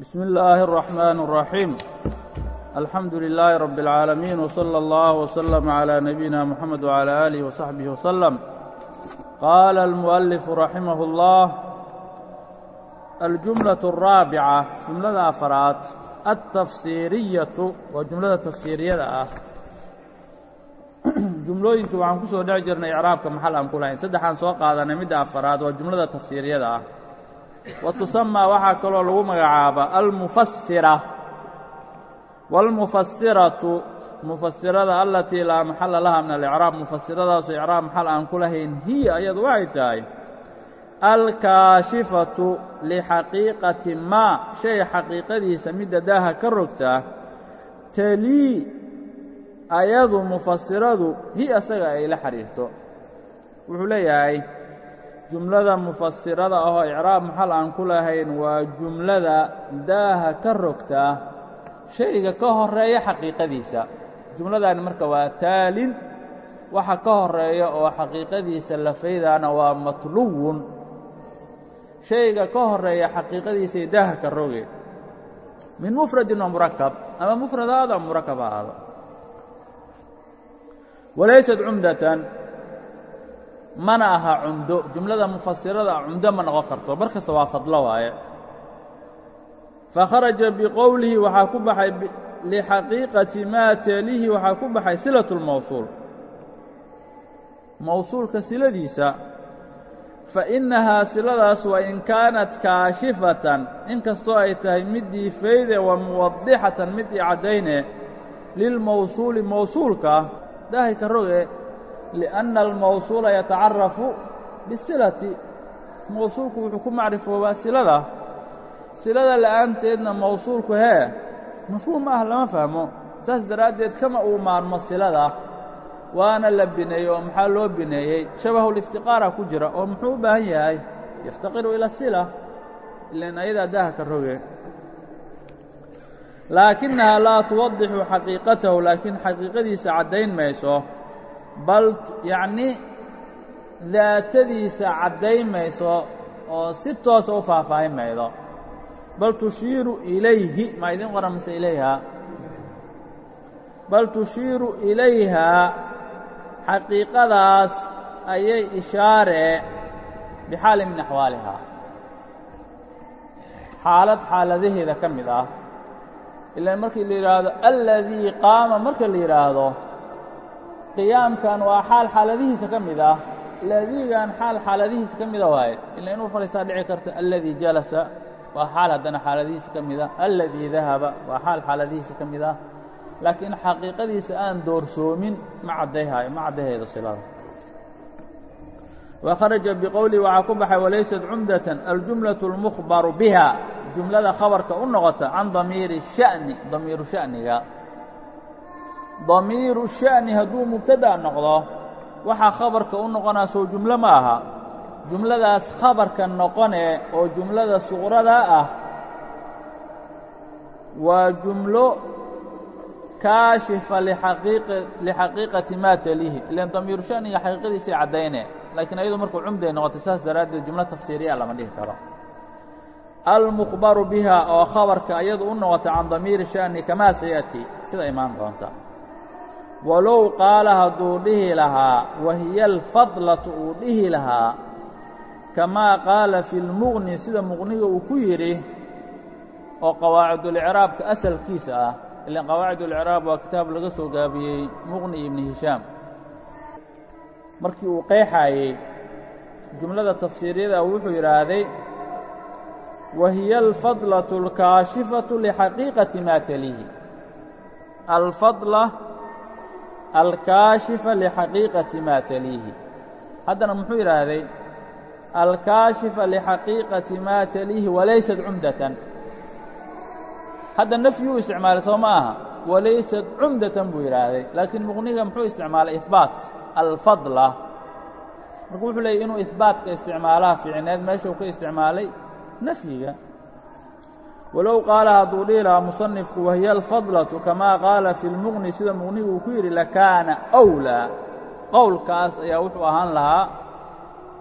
بسم الله الرحمن الرحيم الحمد لله رب العالمين وصلى الله وسلم على نبينا محمد وعلى آله وصحبه وسلم قال المؤلف رحمه الله الجملة الرابعة جملada أفراad التفsيiriyaة waa جumlada تafsiiriyada ah jumlooyinka waxaan ku soo dhex jirnay إعraabka maxal aan ku lahayn saddexaan soo qaadanay midda afaraad waa jumlada tafsiiriyada ah wa tusamaa waxaa kaloo lagu magacaabaa almufasira wاlmufasiratu mufasirada alatii laa maxala laha min alicraab mufasiradaasoo icraab maxal aan ku lahayn hiya ayadu waxay tahay alkaashifatu lixaqiiqati maa shay xaqiiqadiisa midda daaha ka rogtaa talii ayadu mufasiradu hi asaga ay la xidhiirto wuxuu leeyahay jumlada mufasirada ahoo icraab maxal aan ku lahayn waa jumlada daaha ka rogtaa shayga ka horreeya xaqiiqadiisa. Jumladani marka waa taalin waxa ka horreeya oo xaqiiqadiisa la faydaana waa matluwun. Shayga ka horreeya xaqiiqadiisay daaha ka roge. Min mufradin wa murakab ama mufrad ahaado ama murakab ha ahaado. Walaysat cumdatan mana aha cumdo jumlada mufasirada cumdo ma noqon karto. Mar kasta waa fadlo waaye. Fakharaja biqowlihi waxaa ku baxay lixaqiiqati maa teelihi waxaa ku baxay silatu lmawsuul mawsuulka siladiisa fainnahaa siladaas wain kaanat kaashifatan inkastoo ay tahay middii fayde wa muwadixatan middii caddayne lilmawsuuli mawsuulka daahay ka roge liأnna almawsuula yatacarafu bisilati mawsuulku wuxuu ku macrifoobaa silada. silada la'aanteedna mawsuulku hee mafhuum ah lama fahmo saas daraaddeed kama uu maarmo silada. waana la bineeyey oo maxaa loo bineeyey? shabahuliftiqaara ku jira oo muxuu u baahan yahay? yaftaqiru ila sila ilan ayadaa daaha ka roge laakinahaa laa tuwadixu xaqiiqatahu laakiin xaqiiqadiisa caddayn mayso bal yacni daatadiisa caddayn mayso oo si toosa u faahfaahin maydo bal tushiiru ilayhi maa idiin qoran mise ilayhaa bal tushiiru ilayhaa xaqiiqadaas ayay ishaaree bixaali min axwaalihaa xaalad xaaladaheeda ka mid ah. Ilaan markii la yidhaahdo alladii qaama marka la yidhaahdo qiyaamkan waa xaal xaaladihiisa ka mid ah. Ladiigan xaal xaaladihiisa ka mida waaye ila inuu fadhiistaa dhici karta alladii jalasa waa xaal haddana xaaladihiisa ka mid ah. Alladii dahaba waa xaal xaaladihiisa ka mid ah. Laakiin xaqiiqadiisa aan doorsoomin ma caddayhayo ma caddayhaydo silada wa kharaja waxaa ku baxay walaysat cumdatan aljumlaة اlmukhbaru biha. Jumlada khabarka u noqota can damiiri sha'ni damiiru sha'niga damiiru sha'ni hadduu mubtada noqdo waxaa khabarka u noqonaa soo jumlo ma aha. Jumladaas khabarka noqone oo jumlada suqrada ah waa jumlo kaashifa lixaqiiqati maa talihi ilan damiiru sha'niga xaqiiqadiisay caddayne laakiin ayadu markuu cumday noqotay saas daraaddeed jumlo tafsiiriya lama dhihi karo. Almukhbaru biha oo khabarka iyadu u noqota can damiiri sha'ni kamaa saya'ti sida imaan doonta walow qaala hadduu dhihi lahaa wahiya alfadlatu uu dhihi lahaa kamaa qaala fi lmuqni sida muqniga uu ku yidhi oo qawaacidulicraabka asalkiisa ah ilan qawaacidulicraab waa kitaab laga soo gaabiyey muqni ibni hishaam. Markii uu qeexaayey jumlada tafsiiriyada wuxuu yidhaahday wahiya alfadlaةu اlkaashifatu lixaqiiqati maa alfadla alkaashifa lixaqiiqati maa taliihi. Haddana muxuu yidhaahday alkaashifa lixaqiiqati maa taliihi walaysat cumdatan. Hadda nafyuu isticmaalay soo ma aha walaysat cumdatan buu yidhaahday laakiin muqniga muxuu isticmaalay ihbaat alfadla. Marka wuxuu leeyay inuu ihbaatka isticmaalaha fiicneed meeshuu ka isticmaalay nafyiga walow qaala hadduu dhihi lahaa musanifku wahiya alfadlatu kamaa qaala fi lmuqni sida muqnigu uu ku yidhi lakaana أwlaa qowlkaas ayaa wuxuu ahaan lahaa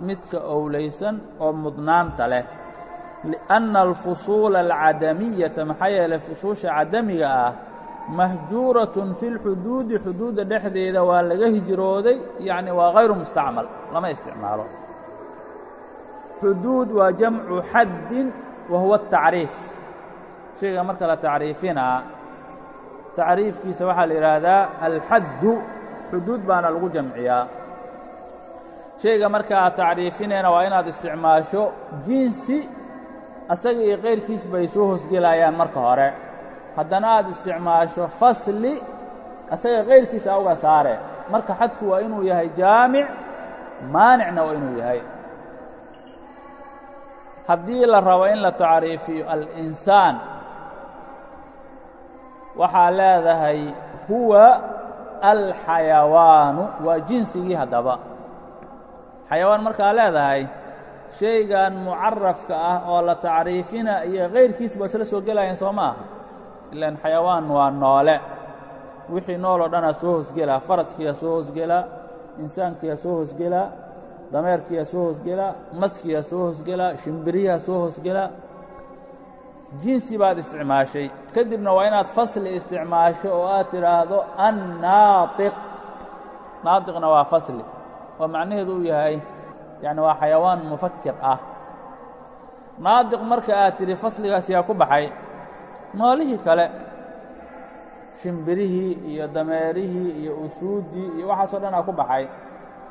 midka owlaysan oo mudnaanta leh. Liأnna alfusuula alcadamiyata maxaa yeelay fusuusha cadamiga ah mahjuuratun fi lxuduudi xuduudda dhexdeeda waa laga hijrooday yacni waa hayru mustacmal lama isticmaalo. Xuduud waa jamcu xaddin wa huwa atacriif shayga marka la tacriifinaa tacriifkiisa waxaa la yidhaahdaa alxaddu xuduud baana lagu jamciyaa. Shayga marka aad tacriifinayna waa inaad isticmaasho jinsi asaga iyo kayrkiis bay soo hosgelayaan marka hore. Haddana aad isticmaasho fasli asaga kayrkiisa uga saare. Marka xadku waa inuu yahay jaamic maanicna waa inuu yahay. Haddii la rabo in la tacriifiyo alinsaan waxaa leedahay huwa alxayawaanu. Waa jinsigii haddaba. Xayawaan markaa leedahay shaygan mucarafka ah oo la tacriifina iyo kayrkiis ba isla soo gelayaan soo ma aha ilaan xayawaan waa noole. Wixii nool oo dhanaa soo hosgelaa faraskiyaa soo hosgelaa insaankiyaa soo hosgelaa dameerkiyaa soo hosgelaa maskiyaa soo hosgelaa shimbiriyaa soo hosgelaa jinsi baad isticmaashay. Kadibna waa inaad fasli isticmaasho oo aad tidhaahdo annaatiq. Naatiqna waa fasli. Oo macnaheedu uu yahay yacni waa xayawaan mufakir ah. Naadiq marka aad tidhi fasligaas yaa ku baxay noolihii kale shimbirihii iyo dameerihii iyo usuuddii iyo waxaasoo dhan aa ku baxay.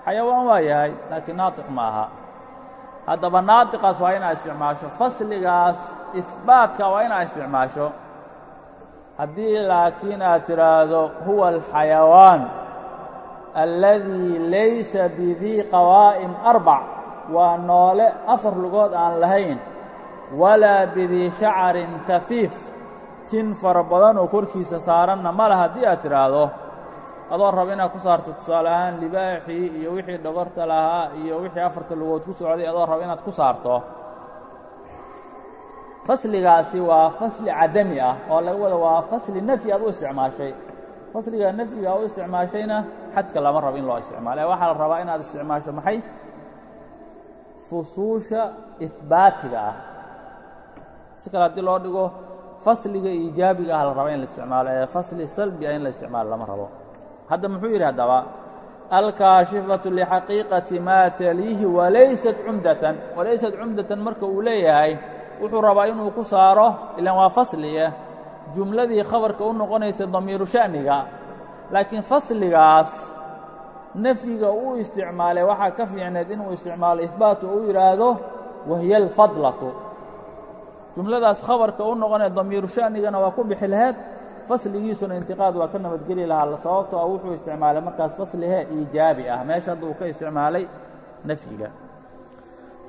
Xayawaan waa yahay laakiin naatiq ma aha. Haddaba naatiqaas waa inaad isticmaasho. Fasligaas ihbaatka waa inaad isticmaasho. Haddii laakiin aad tidhaahdo huwa alxayawaan alladii laysa bidii qawaa'im arbac. Waa noole afar lugood aan lahayn. Walaa bidii shacarin kafiif tin fara badan oo korkiisa saaranna ma laha haddii aad tidhaahdo. Adoo raba inaad ku saarto tusaale ahaan libaaxii iyo wixii dhogorta lahaa iyo wixii afarta lugood ku socday adoo raba inaad ku saarto fasligaasi waa fasli cadami ah oo laga wada waa fasli nafyi aad u isticmaashay. Fasliga nafyiga u isticmaashayna xadka lama rabo in loo isticmaalo. Waxaa la rabaa inaad isticmaasho maxay? Fusuusha ihbaatiga ah. Si kale haddii loo dhigo fasliga iijaabiga ah la raba in la isticmaalo. Ee fasli salbi ah in la isticmaalo lama rabo. Hadda muxuu yidhi haddaba alkaashifatu lixaqiiqati maa taliihi walaysat cumdatan. Walaysat cumdatan marka uu leeyahay wuxuu rabaa inuu ku saaro ilaan waa fasliya jumladii khabarka u noqonaysa damiiru sha'niga. Laakiin fasligaas nafyiga uu isticmaalay waxaa ka fiicneed inuu isticmaalo ihbaatu oo u yidhaahdo wahiya alfadlatu jumladaas khabarka u noqonaya damiiru sha'nigana waa ku bixi laheed fasligiisuna intiqaad waa ka nabadgeli lahaa sababto a wuxuu isticmaalay markaas faslihe iijaabi ah. Meesha hadda uu ka isticmaalay nafyiga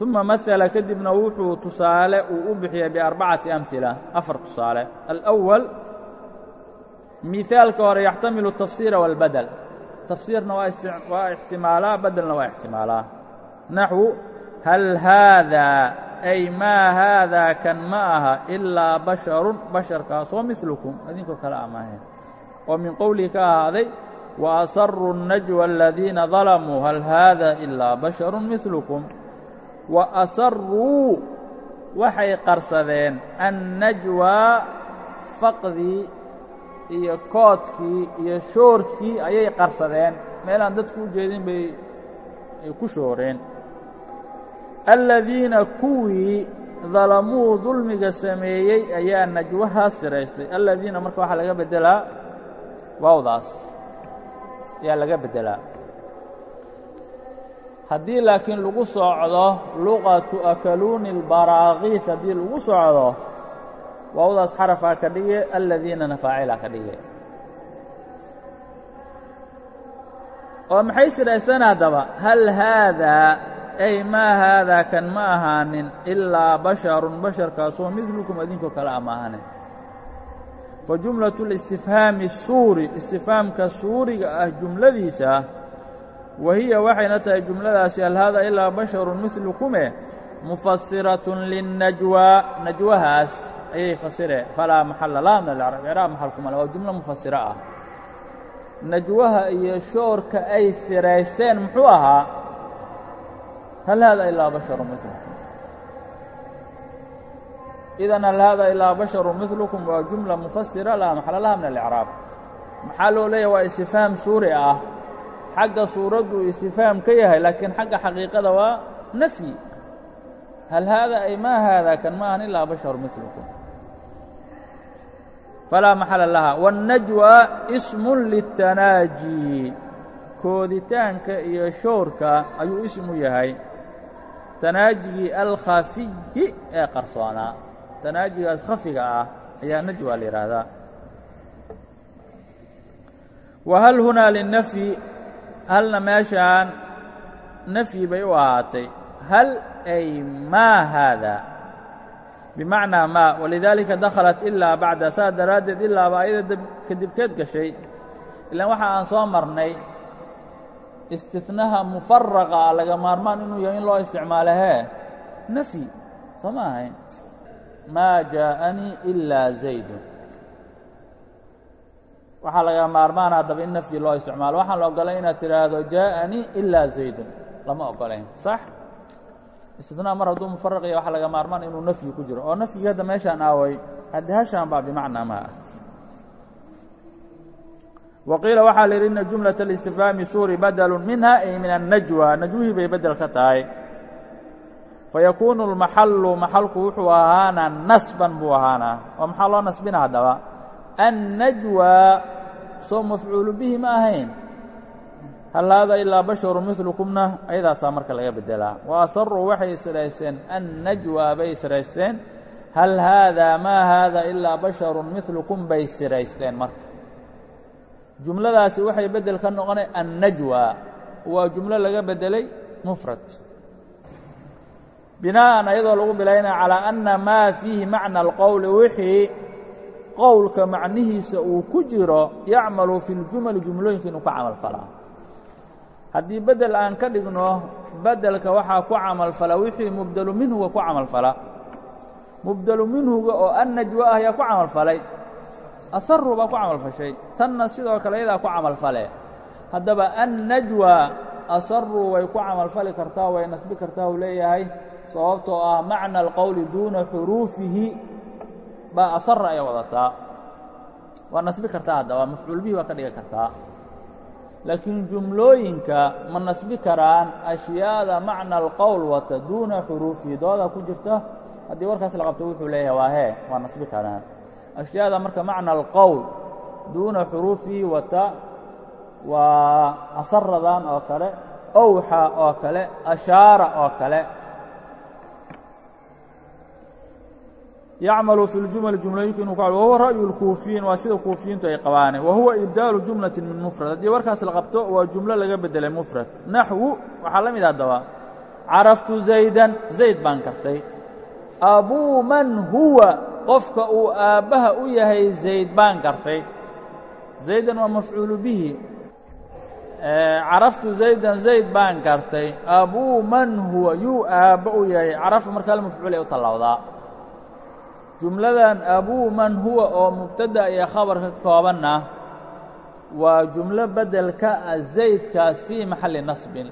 uma maala kadibna wuxuu tusaale uu u bixiyey biarbacati amhila afar tusaale alأwal miثaalka hore yaxtamilu الtafsiira wاlbadel tafsiirna waa ixtimaalaa badelna waa ixtimaalaa naxwu hal haadaa ay maa haadaa kan ma aha ilaa basharun basharkaasoo milukum idinkoo kale a maahayn oo min qowlihi ka ahaaday waasaruu الnajwa aladiina dalamuu hal haada ilaa basharu milukum wa asaruu waxay qarsadeen annajwaa faqdii iyo koodkii iyo shoorkii ayay qarsadeen. Meelaan dadku u jeedin bay ay ku shooreen. Aladiina kuwii dalamuu dulmiga sameeyey ayaa najwahaa siraystay. Aladiina marka waxaa laga beddelaa waawdaas ayaa laga beddelaa haddii laakiin lagu socdo luqatu akaluuni اlbaraakiis haddii lagu socdo waawdaas xarafaa ka dhige aladiinana faacilaa ka dhige oo maxay siraysteen haddaba hal haadaa ay maa haadaa kan ma ahaanin ilaa basharun basharkaasoo midlukum idinkoo kale a ma ahanin fa jumlaة اlistifhaami الsuuri istifhaamka suuriga ah jumladiisa wa hiya waxayna tahay jumladaasi hal haada ilaa basharu midlukume mufasiratun linnajwaa najwahaas ayay fasireen falaa maxalla laa min alcrab icraab maxalkuma waa jumlo mufasiro ah. Najwaha iyo shoorka ay siraysteen muxuu ahaa hal haada ilaa basharu midlukum idan hal hada ilaa basharu midlukum waa jumla mufasira laa maxala laha min alicraab maxaa loo leeyahy waa istifhaam suuri ah xagga suuraddu istifhaam ka yahay laakiin xagga xaqiiqada waa nafyi. Hal haada ay maa haada kan ma ahan ilaa basharu midlukum falaa maxala laha. Wاnnajwa ismun liلtanaaji kooditaanka iyo shoorka ayuu ismu yahay. Tanaajigii alkhafiyi ee qarsoonaa tanaajigaas khafiga ah ayaa najwa la yidhaahdaa wa hal hunaa linafyi halna meeshaan nafyi bay u ahaatay. Hal ay maa haada? Bimacnaa maa walidaalika dakhalat ilaa bacda saas daraaddeed ilaaba ayada kadibkeed gashay. Ilaan waxa aan soo marnay istinaha mufaraqa laga maarmaan inuu yahay in loo isticmaalo hee nafyi soo ma ahayn? Maa jaaءanii ilaa zaydun waxaa laga maarmaan haddaba in nafyi loo isticmaalo waxaan la ogolay inaad tidhaahdo jaaءanii ilaa zaydun lama ogolayn sax istinaha mar hadduu mufaraq yahay waxaa laga maarmaan inuu nafyi ku jiro oo nafyigi hadda meeshaan aaway haddi hashaan baa bimacnaa maa ah waqiila waxaa la yidhi ina jumlaة الاstifhaami suuri badlu minha ay min الnajwى najwihii bay bedel ka tahay fayakuunu اlmaxalu maxalku wuxuu ahaanaa nasban buu ahaanaa oo maxaa loo nasbina haddaba annajwى soo mafcuulu bihi ma ahayn. Hal haada ilaa basharu milukumna ayadaasaa marka laga bedelaa wa asaruu waxay israysteen annajwى bay siraysteen. Hal haada maa haada ilaa basharu milukum bay siraysteen marka. Jumladaasi waxay bedel ka noqonay annajwa waa jumlo laga bedelay mufrad. Binaa'an ayadoo lagu bilaynaya calaa anna maa fiihi macna alqowli wixii qowlka macnihiisa uu ku jiro yacmalu fi ljumali jumlooyinka inuu ka camal falaa haddii bedel aan ka dhigno bedelka waxaa ku camalfala wixii mubdelu minhuga ku camalfala mubdelu minhuga oo annajwa ah yaa ku camalfalay asaru baa ku camalfashay tanna sidoo kale yadaa ku camalfale haddaba annajwa asaru way ku camalfali kartaa way nasbi kartaa uu leeyahay sababtoo ah macna alqowli duuna xuruufihi baa asara ay wadataa. Waa nasbi kartaa haddaba mafcuul bihi waa ka dhigi kartaa laakiin jumlooyinka ma nasbi karaan ashyaada macna alqowl wata duuna xuruufihi dooda ku jirta. Haddii warkaas la qabto wuxuu leeyahay waa hee waa nasbi karaan. Ashyaada marka macna alqowl duuna xuruufihi wata waa asaradan oo kale owxa oo kale ashaara oo kale yacmalu fi ljumali jumlooyinka inuu ka wahuwa ra'yu lkuufiyiin waa sida kuufiyiintu ay qabaane wa huwa ibdaalu jumlati min mufrad haddii warkaas la qabto waa jumlo laga bedelay mufrad naxwu waxaa la mid haddaba caraftu zaydan zayd baan kartay abuu man huwa qofka uu aabbaha u yahay zayd baan kartay zaydan waa mafcuulu bihi caraftu zaydan zayd baan kartay abuu man huwa yuu aabba u yahay carafa marka hal mafcuulay u tallawdaa jumladan abuu man huwa oo mubtada iyo khabar ka koobanna waa jumlo bedel ka ah zaydkaas fii maxalli nasbin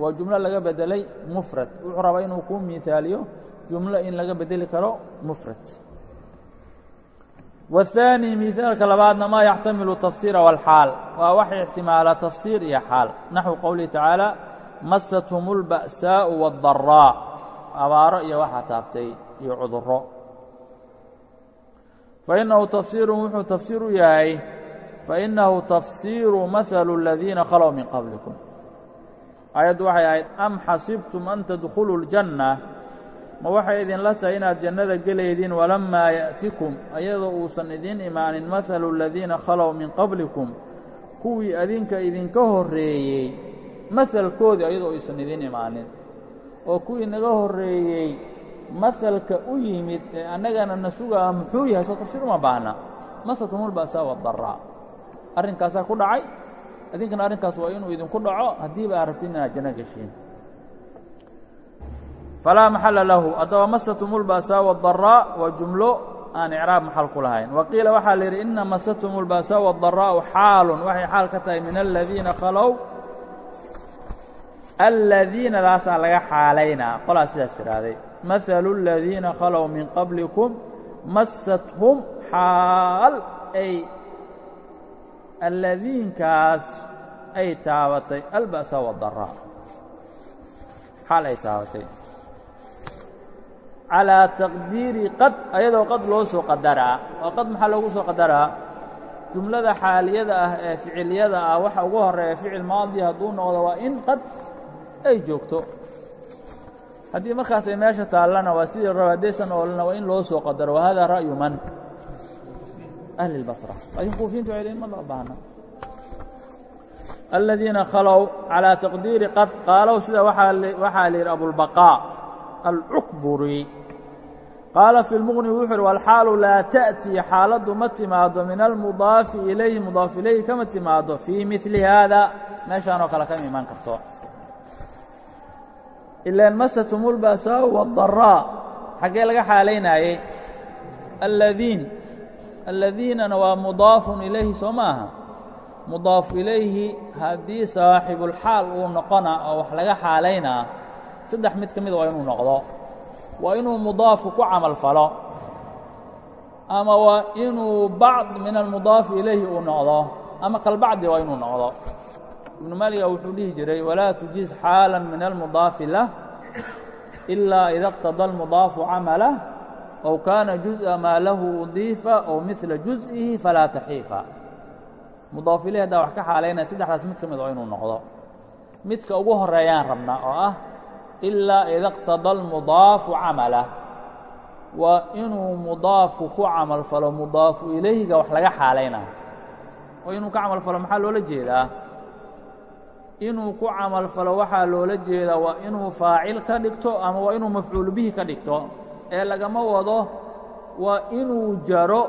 waa jumlo laga bedelay mufrad wuxuu rabaa inuu kuu miihaaliyo jumlo in laga bedeli karo mufrad والثاني miثaalka labaadna ma yaxtamilu tafsiira wاlxaal waa wax ixtimaala tafsiir iyo xaal naxو qowlihi tacaalى masathum اlba'saaءu wالdaraaء abaaro iyo waxaa taabtay iyo cuduro fainahu tafsiirun wuxuu tafsiir u yahay fainahu tafsiiru mahalu aladiina khalow min qablikum. Aayaddu waxay ahayd am xasibtum an tadkhuluu ljanna ma waxay idinla tahay inaad jannada gelaydiin walammaa ya'tikum? Ayadoo uusan idiin imaanin mahalu aladiina khalow min qablikum kuwii adinka idinka horreeyey mahalkoodii ayadoo aysan idiin imaanin. Oo kuwii naga horreeyey maalka u yimid ee annagana na sugaa ah muxuu yahay? Soo tafsiir uma baahna. Masatumulba'saa wadarraa arrinkaasaa ku dhacay. Idinkana arrinkaas waa inuu idinku dhaco. Haddiiba aa rabtin inaad janno geshiin falaa maxalla lahu. Addaba masatumulba'saa wadarraa waa jumlo aan icraab maxal ku lahayn. Wa qiila waxaa la yidhi inna masatumulba'saa wadarraa'u xaalun. Waxay xaal ka tahay min aladiina khalow aladiinadaasaa laga xaalaynaa qolaa sidaas ihaaday مثل aladiina khalow من قبلكم massathum xaal ay alladiinkaas ay taabatay alba'sa waddaraa xaal ay taabatay calaa taqdiiri qad ayadoo qad loo soo qadaraa oo qad maxaa loogu soo qadaraa jumlada xaaliyada ah ee ficiliyada ah waxa ugu horreeya ficil maadi hadduu noqdo waa in qad ay joogto haddii markaas ay meesha taallana waa sidii raba haddaysan oolana waa in loo soo qadaro wahada ra'yu man? Ahli اlbasra laakiin kuufiintu waxay lehin ma loo baahna. Aladiina khalow calىa taqdiiri qad qaalow sida waxaa la yidhi abulbaqaa alcukburi qaala fi lmuqni wuxuu uhi walxaalu laa ta'tii xaaladdu ma timaado min almudaafi ilayhi mudaaf ilayhi kama timaado fii midli haada. Meeshaan oo kale kama imaan karto ilaan masatum اlba'saau wاdaraa xaggee laga xaalaynaayey aladiin aladiinana waa mudaafun ilayhi soo ma aha mudaaf ilayhi haddii saaxibulxaal uu noqona oo wax laga xaalaynaa saddex mid ka mida waa inuu noqdo waa inuu mudaafku ku camal falo ama waa inuu bacd min almudaafi ilayhi uu noqdo ama kalbacdi waa inuu noqdo ibnu maaliga wuxuu dhihi jiray walaa tujiiz xaala min almudaafi lah ilaa ida اqtada almudaafu camalah ow kaana juز'a maa lahu udiifa ow midla jus'ihi falaa taxiifa. Mudaaf ilahi haddaa wax ka xaalaynaya saddexdaas mid ka mid oo inuu noqdo. Midka ugu horeeyaan rabnaa oo ah ilaa ida qtada almudaafu camalah waa inuu mudaafku ku camal falo mudaafu ilayhiga wax laga xaalaynaa oo inuu ka camal falo maxaa loola jeedaa? Inuu ku camal falo waxaa loola jeedaa waa inuu faacil ka dhigto ama waa inuu mafcuul bihi ka dhigto. Ee lagama wado waa inuu jaro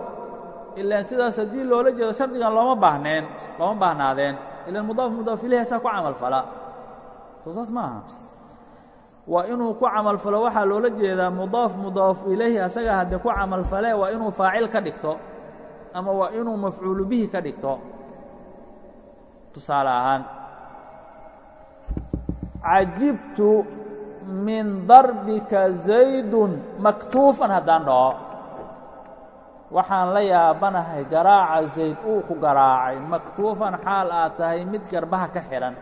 ilaan sidaas haddii loola jeedo shardigan looma baahneen looma baahnaadeen ilaan mudaaf mudaaf ilayhi asaa ku camal fala. Saas ma aha waa inuu ku camal falo waxaa loola jeedaa mudaaf mudaaf ilayhi asaga haddee ku camal fale waa inuu faacil ka dhigto ama waa inuu mafcuulu bihi ka dhigto. Tusaale ahaan cajibtu min darbika zaydun maktuufan haddaan dhaho waxaan la yaabanahay garaaca zayd uu ku garaacay maktuufan xaal aad tahay mid garbaha ka xidhan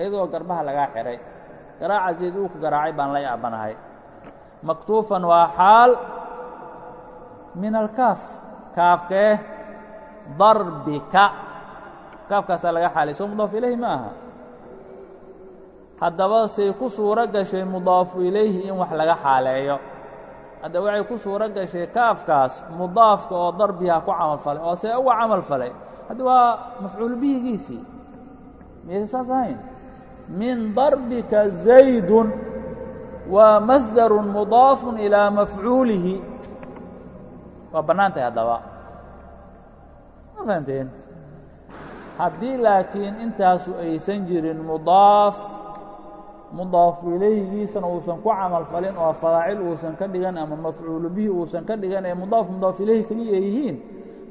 iyadoo garbaha lagaa xidhay garaaca zayd uu ku garaacay baan la yaabanahay maktuufan waa xaal min alkaaf kaafkee darbika kaafkaasaa laga xaalay soo mudaaf ilayhi ma haddaba say ku suuro gashay mudaafu ilayhi in wax laga xaaleeyo. Haddaba waxay ku suuro gashay kaafkaas mudaafka oo darbiha ku camal falay oo see uga camal falay. Haddi waa mafcuul bihigiisii miyaysa saas ahayn? Min darbika zaydun waa masdarun mudaafun ilaa mafcuulihi. Waa bannaan tahay haddaba. Ma fahamteen haddii laakiin intaasu aysan jirin mudaaf mudaafu ilayhigiisana uusan ku camal falin oo faacil uusan ka dhigan ama mafcuulu bihi uusan ka dhigan ee mudaaf mudaaf ilayhi keliya ay yihiin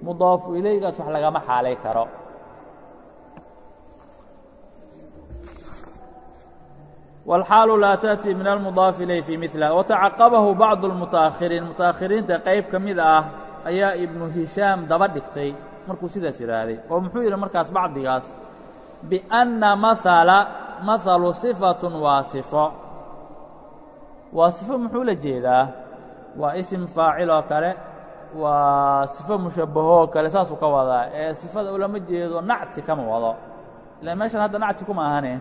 mudaafu ilayhigaas wax lagama xaalay karo wاlxaalu laa taأtii min almudaafi ilayh fii midlah watacaqabahu bacdu اlmutaakhiriin mutaakhiriinta qayb ka mid ah ayaa ibnu hishaam daba dhigtay markuu sidaas yidhaahday oo muxuu yidhi markaas bacdigaas biأnna maala mahalu sifatun waa sifo waa sifo muxuu la jeedaa? Waa isim faacil oo kale waa sifo mushabbahoo kale saasuu ka wadaa. Ee sifada ulama jeedo nacti kama wado. Ilaan meeshan hadda nacti kuma ahane.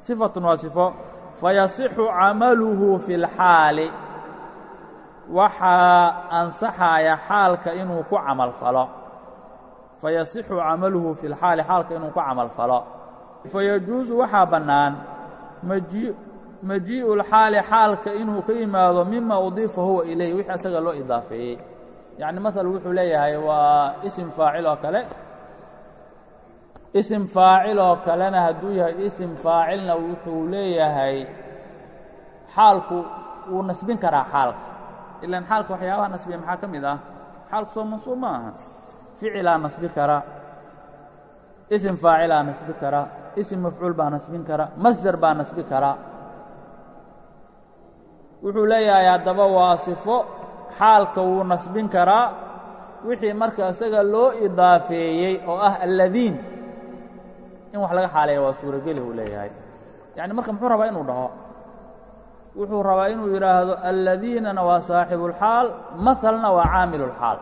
Sifatun waa sifo fayasixu camaluhu fi اlxaali waxaa ansaxaya xaalka inuu ku camal falo. Fayasixu camaluhu fi اlxaali xaalka inuu ku camal falo fayajuusu waxaa bannaan majii'u اlxaali xaalka inuu ka yimaado mima udiifa huwa ilayh wixii asaga loo idaafeeyey yacni maal wuxuu leeyahay waa isim faacil oo kale isim faacil oo kalena hadduu yahay isim faacilna wuxuu leeyahay xaalku wuu nasbin karaa xaalka ilaan xaalka waxyaabaha nasbiya maxaa ka mid ah xaalku soo mansuub ma aha ficilaa nasbi kara isim faacilaa nasbi kara isim mafcuul baa nasbin kara masder baa nasbi kara. Wuxuu leeyahay haddaba waa sifo xaalka wuu nasbin karaa. Wixii marka isaga loo idaafeeyey oo ah alladiin in wax laga xaaleeya waa suurogeli uu leeyahay. Yacni marka muxuu rabaa inuu dhaho wuxuu rabaa inuu yidhaahdo alladiinana waa saaxibulxaal mahalna waa caamilulxaal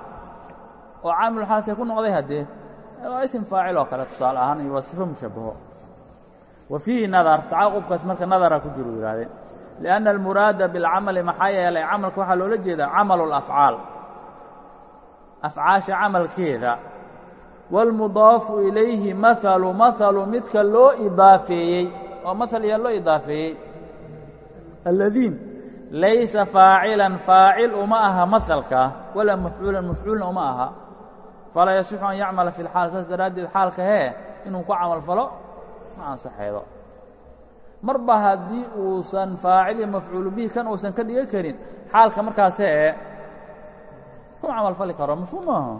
oo caamilulxaal see ku noqday haddee? Waa isim faacil oo kale tusaale ahaan iyo waa sifo mushabbaho wa fiihi nadar tacaaqubkaas marka nadara ku jiru yidhahdeen lianna almuraada bilcamali maxaa yeelay camalka waxaa loola jeedaa camalu alafcaal afcaasha camalkeeda. Wاlmudaafu ilayhi mahalu mahalu midka loo idaafeeyey oo mahal yaa loo idaafeeyey. Aladiin laysa faacilan faacil uma aha mahalka walaa mafcuulan mafcuulna uma aha. Falaa yasixu an yacmala fi اlxaal saas daraaddeed xaalka hee inuu ku camal falo ma ansaxeedo marba haddii uusan faacil iyo mafcuulu bihi kan uusan ka dhigan karin xaalka markaas hee ku camal fali karo mafhuum maaha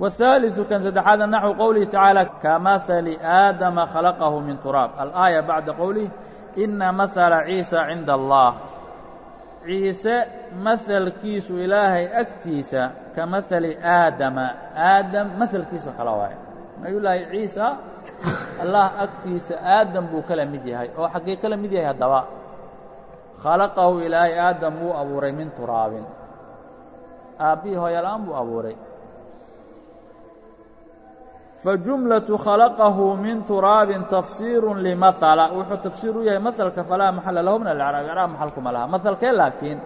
والثالث kan سدexaad نaxو qowlihi تaعaalى kamaثali aadama khalaqahu min turaab alآية baعda qowlih إna maثla ciisa cinda الlah ciise maثalkiisu ilaahay agtiisa ka maثali aadama aadam maثalkiisa kala waaye nabiy laahi ciisa allah agtiisa aadam buu kala mid yahay oo xaggee kala mid yahay haddaba. Khalaqahu ilaahay aadam wuu abuuray min turaabin. Aabbihii hooyala-aan buu abuuray. Fajumlaةu khalaqahu min turaabin tafsiiru limahala wuxuu tafsiir u yahay mahalka falaa maxala lahu min alcraab icraab maxalkuma laha. Mahalkee laakiin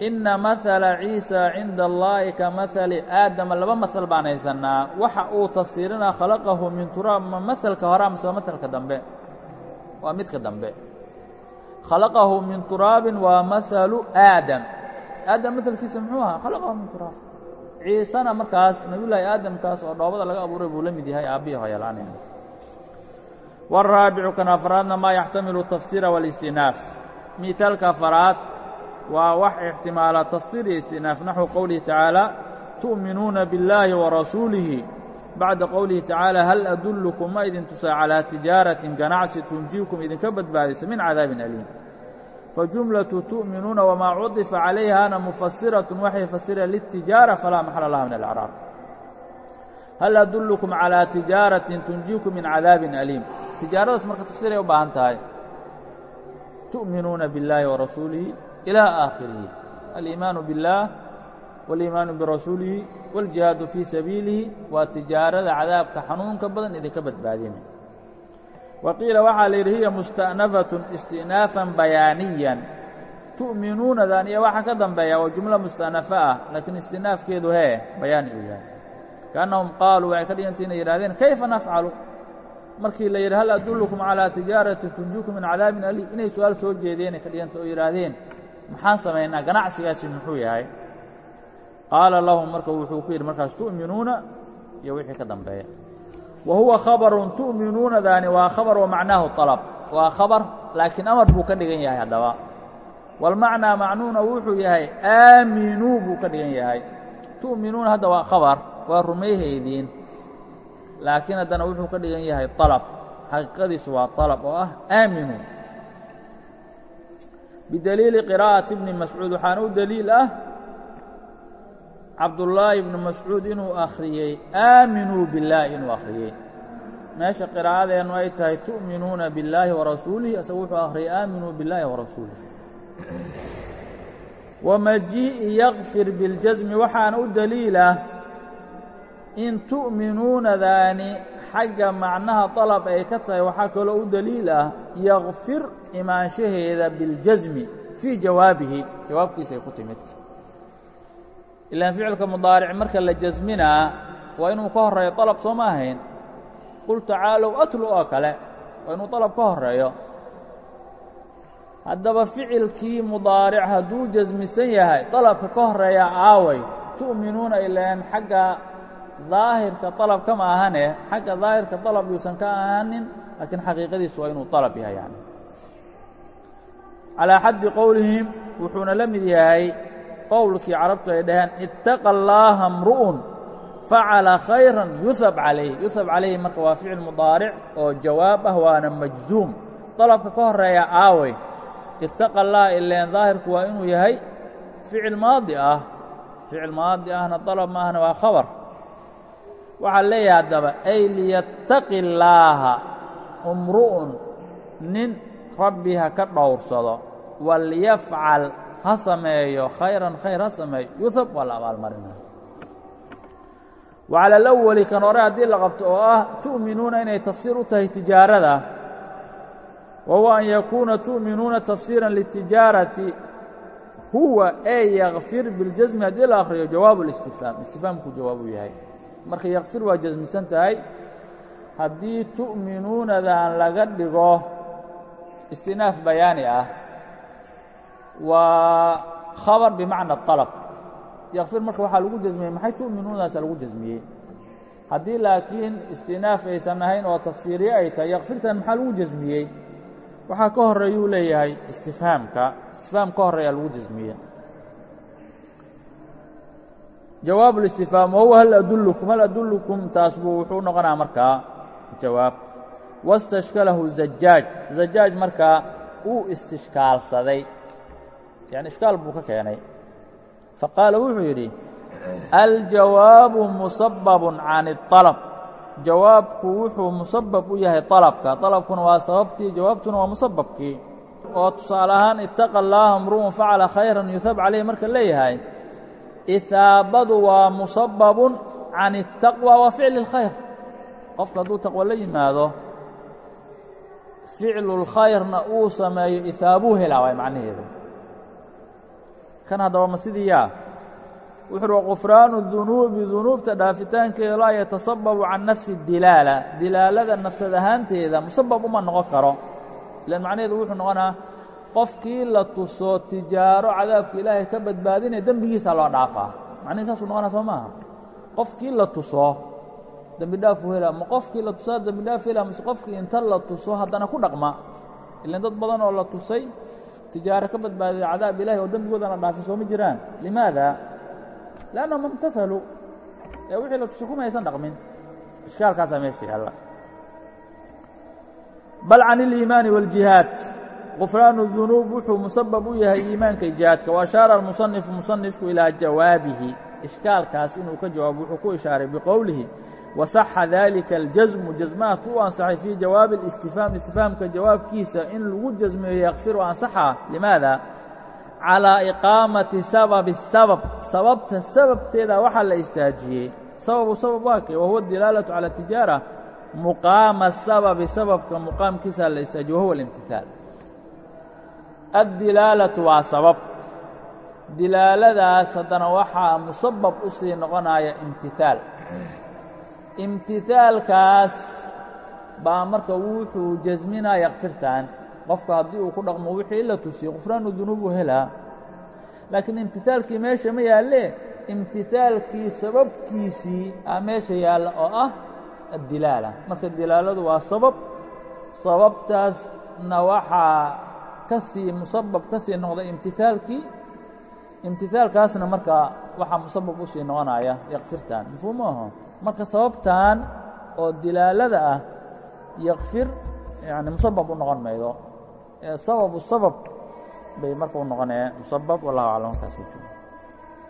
inna maala ciisa cinda allaahi ka mahali aadama laba mahal baan haysanaa waxa uu tafsiirinaa khalaqahu min turaab ma mahalka hore amase mahalka dambe? Waa midka dambe. Khalaqahu min turaabin waa mahalu aadam. Aadam mahalkiisa muxuu ahaa? Khalaqahu min turaab ciisena markaas nebiyullaahi aadamkaas oo dhoobada laga abuuray buu la mid yahay aabbihi hoyalaanaya waraabicu kan afraadna maa yaxtamilu tafsiira wاlistinaaf miaalka afraad waa wax ixtimaala tafsiir iyo istinaaf naxو qowlihi tacaalى tu'minuuna biاllaahi warasuulihi bacda qowlihi tacaalى hal adullukum ma idin tusaa calىa tijaaratin ganacsi tunjiikum idinka badbaadisa min cadaabin aliim fajumlaةu tu'minuuna wamaa cudifa calayhaana mufasiraة waxay fasireen lلtijaara falaa maxala laha min alacraab hal adullukum calىa tijaaratin tunjiikum min cadaabin aliim tijaaradaas marka tafsiiray u baahan tahay tu'minuuna biاllaahi warasuulihi ilى aakhirihi aliimaanu biاllaah wاliimaanu birasuulihi wاljihaadu fii sabiilihi waa tijaarada cadaabka xanuunka badan idinka badbaadina wa qiila waxaa la yidhi hiya musta'nafatun isti'naafan bayaaniyan tu'minuunadan iyo waxa ka dambeeya waa jumlo musta'nafa ah laakiin istinaafkeedu hee bayaani uu yahay kaannahum qaaluu waxay ka dhiganta inay yidhahdeen kayfa nafcalu markii la yidhi hal adullukum calىa tijaaratin tunjiikum min cadaabin aliim inay su-aal soo jeedeenay ka dhiganta oo yidhaahdeen maxaan samaynaa ganacsigaasi muxuu yahay qaala lahum marka wuxuu ku yidhi markaas tu'minuuna iyo wixii ka dambeeya wa huwa khabarun tu'minuunadaani waa khabar wa macnaahu طalab waa khabar laakiin amar buu ka dhigan yahay haddaba walmacnaa macnuuna wuxuu yahay aaminuu buu ka dhigan yahay tu'minuuna hadda waa khabar waa rumayhaydiin laakiin haddana wuxuu ka dhigan yahay طalab xaqiiqadiisu waa طalab oo ah aaminuu bidaliili qiraa'ati bni mascuud. Waxaana u deliil ah cabdullaahi ibnu mascuud inuu akhriyey. Aaminuu billaahi inuu akhriyey. Meesha qiraa'adeennu ay tahay tu'minuuna billaahi warasuulihi isagu wuxuu akhriyey aaminuu billaahi warasuulihi wamajii'i yakfir biاljasmi waxaana u deliilah in tu'minuunadaani xagga macnaha طalab ay ka tahay. Waxaa kaloo u deliil ah yakfir imaanshaheeda biاljasmi fii jawaabihi jawaabkiisay ku timid ilaan ficilka mudaaric marka la jasminaa waa inuu ka horreeyo طalab soo ma ahayn qul tacaalow atlu oo kale waa inuu طalab ka horreeyo haddaba ficilkii mudaaric hadduu jasmisan yahay طalabka ka horreeya aaway tu'minuuna ilaan xagga daahirka طalab kama ahane xagga daahirka طalab yuusan ka ahaanin laakiin xaqiiqadiisu waa inuu طalab yahay yani calىa xaddi qowlihim wuxuuna la mid yahay qowlkii carabtu ay dhaheen ittaqa allaaha mru'un facala khayran yuhab calayh yuhab calayhi marka waa ficil mudaaric oo jawaab ah waana majzuum. Dalabka ka horreeya aawey ittaqa allah ileen daahirku waa inuu yahay ficil maadi ah. Ficil maadi ahna dalab maahna waa khabar. Waxaa leeyahay haddaba ay liyattaqi illaaha umru'un nin rabbi ka dhowrsado walyafcal ha sameeyo khayran khayr ha sameeyo yuhab waa la abaalmarinaya wacala alawali kan hore haddii la qabto oo ah tu'minuuna inay tafsiir u tahay tijaarada wa huwa an yakuuna tu'minuuna tafsiiran litijaarati huwa ee yakfir biاljasmi haddii la akhriyo jawaabu اlistifhaam istifhaamku jawaabuu yahay. Marka yakfir waa jasmisan tahay haddii tu'minuunadan laga dhigo istinaaf bayaani ah waa khabar bimacna طalab yakfir marka waxaa lagu jasmiyey maxay tu'minuunadaasa lagu jasmiyey haddii laakiin istinaaf aysan ahayn oo tafsiiriye ay tahay yakfirtan maxaa lagu jasmiyey waxaa ka horeeyuu leeyahay istifhaamka. Istifhaam ka horeeyaa lagu jasmiye jawaab اlistifhaam wahuwa hal adullukum? Hal adullukum taas buu wuxuu noqonaa markaa jawaab wastashkalahu zajaaj zajaaj markaa uu istishkaalsaday yani ishkaal buu ka keenay faqaala wuxuu yidhi aljawaabu musababun can الطalab jawaabku wuxuu musabab u yahay طalabka طalabkuna waa sababtii jawaabtuna waa musababkii oo tusaale ahaan ittaqa allaaha mru'un facala khayran yuhab calayhi marka leeyahay ihaabadu waa musababun can الtaqwa wa ficli اlkhayr qofka hadduu taqwo la yimaado ficlu اlkhayrna uu sameeyo ihaabuu helaa waay macnaheedu. Kan haddaba ma sidii yaa wuxu uhi waqufraanu dunuubi dunuubta dhaafitaankeeda laa yatasababu can nafsi dilaala. Dilaalada nafsad ahaanteeda musabab uma noqon karo. Ilan macnaheedu wuxuu noqonaa qofkii la tuso tijaaro cadaabka ilaahay ka badbaadinaya dembigiisa loo dhaafaa. Macnihi saasuu noqonaa soo maaha? Qofkii la tuso dembi dhaafuu hela ma qofkii la tusaa dembi dhaaf hela mase qofkii inta la tuso haddana ku dhaqma ilan dad badan oo la tusay tijaaro ka badbaadida cadaab ilahi oo dembigoodana dhaafay soo ma jiraan limaada لأnnahum اmtahaluu ee wixii la tuso kuma aysan dhaqmin ishkaalkaasaa meesha yaalla bal can الإimaani والجihaad غufraan الذunuub wuxuu musabab u yahay iimaanka jihaadka وأشhaara الmuصنifu muصنifku ilىa jawaabihi ishkaalkaas inuu ka jawaabo wuxuu ku ishaaray biqowlihi wasaxa dalika aljasmu jasmaha ku ansaxay fii jawaabi اlistifhaam istifhaamka jawaabkiisa in lagu jasmeeyo yakfiru ansaxa limaada calىa iqaamati sababi الsabab sababta sababteeda waxaa la istaajiyey sababu sabab waa kay wahuwa dilaalatu calى tijaara muqaama sababi sababka muqaamkiisa la istaajiye wahuwa اlimtihaal addilaalatu waa sabab dilaaladaas haddana waxaa musabab u sii noqonaya imtihaal imtihaalkaas baa marka wuxuu jasminaa yakfirtan qofka haddii uu ku dhaqmo wixii la tusiyo qufraanu dunuubu helaa. Laakiin imtihaalkii meesha ma yaalle imtihaalkii sababkiisii aa meesha yaalla oo ah addilaala. Marka dilaaladu waa sabab sababtaasna waxaa ka sii musabab ka sii noqday imtihaalkii imtihaalkaasna marka waxaa musabab u noqonaya yakfirtan mafhuum aho marka sababtan oo dilaalada ah yakfir yani musabab u noqon maydo. Sababu sabab bay marka u noqonayaan musabab wallahu aclam markaas ku